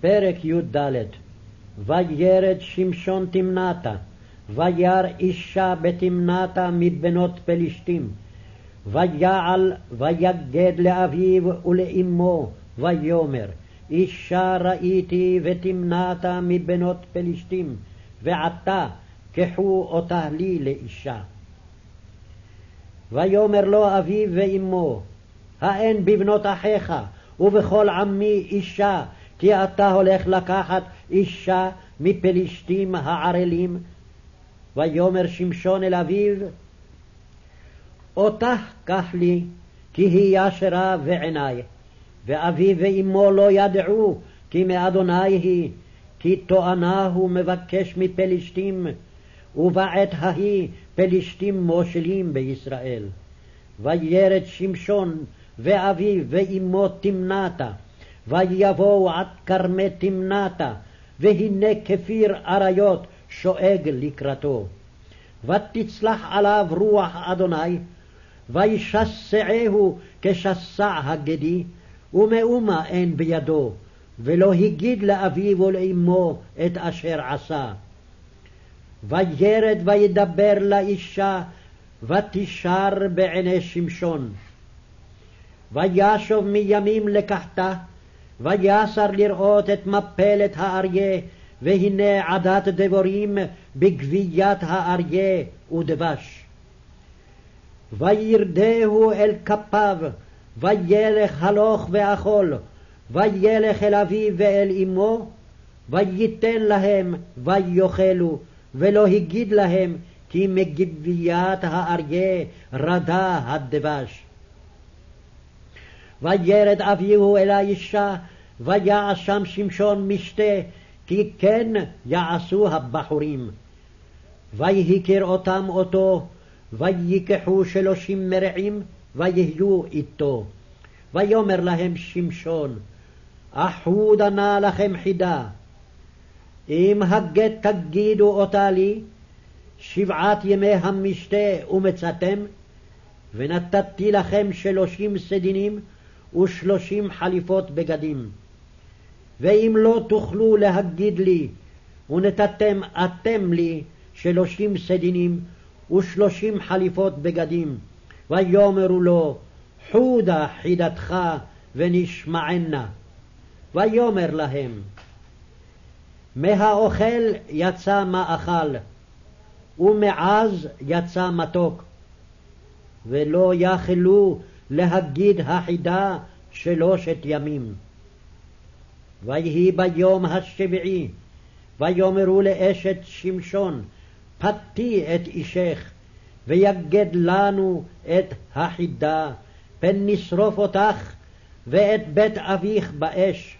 פרק י"ד וירד שמשון תמנתה, וירא אישה בתמנתה מבנות פלישתים. ויעל ויגד לאביו ולאמו, ויאמר אישה ראיתי ותמנתה מבנות פלישתים, ועתה קחו אותה לי לאישה. ויאמר לו אביו ואמו, האין בבנות אחיך ובכל עמי אישה, כי אתה הולך לקחת אישה מפלישתים הערלים. ויאמר שמשון אל אביו, אותך קח לי, כי היא ישרה ועיני. ואביו ואמו לא ידעו, כי מאדוני היא, כי תואנה הוא מבקש מפלישתים, ובעת ההיא פלישתים מושלים בישראל. וירד שמשון ואביו ואמו תמנתה, ויבואו עד כרמי תמנתה, והנה כפיר אריות שואג לקראתו. ותצלח עליו רוח אדוני, וישסעהו כשסע הגדי, ומאומה אין בידו, ולא הגיד לאביו ולאמו את אשר עשה. וירד וידבר לאישה, ותשר בעיני שמשון. וישוב מימים לקחתה, ויסר לראות את מפלת האריה, והנה עדת דבורים בגביית האריה ודבש. וירדהו אל כפיו, וילך הלוך ואכול, וילך אל אביו ואל אמו, וייתן להם ויאכלו, ולא הגיד להם כי מגביית האריה רדה הדבש. וירד אביהו אל האישה, ויעש שם שמשון משתה, כי כן יעשו הבחורים. ויהי אותם אותו, ויקחו שלושים מרעים, ויהיו איתו. ויאמר להם שמשון, אחודה נא לכם חידה, אם הגט תגידו אותה לי, שבעת ימי המשתה ומצאתם, ונתתי לכם שלושים סדינים ושלושים חליפות בגדים. ואם לא תוכלו להגיד לי, ונתתם אתם לי שלושים סדינים ושלושים חליפות בגדים, ויאמרו לו, חודה חידתך ונשמענה. ויאמר להם, מהאוכל יצא מאכל, ומעז יצא מתוק, ולא יכלו להגיד החידה שלושת ימים. ויהי ביום השביעי, ויאמרו לאשת שמשון, פתי את אישך, ויגד לנו את החידה, פן נשרוף אותך ואת בית אביך באש.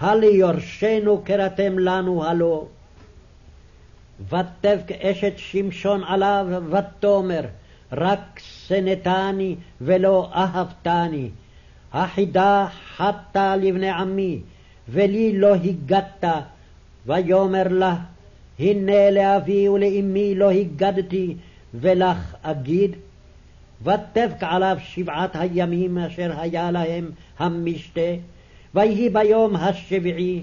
הליורשנו קראתם לנו הלא. ותבק אשת שמשון עליו, ותאמר, רק שנאתני ולא אהבתני. החידה חטא לבני עמי, ולי לא הגדת. ויאמר לה, הנה לאבי ולאמי לא הגדתי, ולך אגיד. ותבק עליו שבעת הימים אשר היה להם המשתה, ויהי ביום השביעי,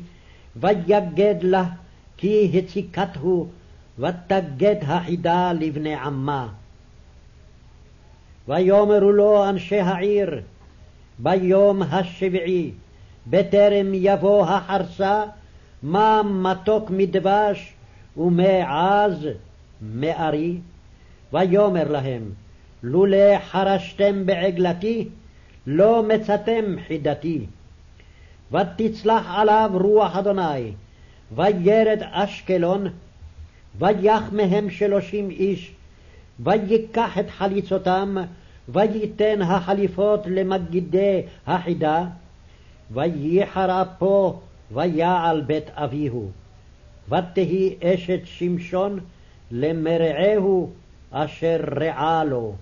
ויגד לה, כי הציקתהו, ותגד החידה לבני עמה. ויאמרו לו אנשי העיר, ביום השביעי, בטרם יבוא החרסה, מה מתוק מדבש ומעז מארי? ויאמר להם, לולא חרשתם בעגלתי, לא מצאתם חידתי. ותצלח עליו רוח אדוני, וירד אשקלון, ויח מהם שלושים איש, ויקח את חליצותם, וייתן החליפות למגידי החידה, וייחר אפו, ויעל בית אביהו. ותהי אשת שמשון למרעהו אשר רעה לו.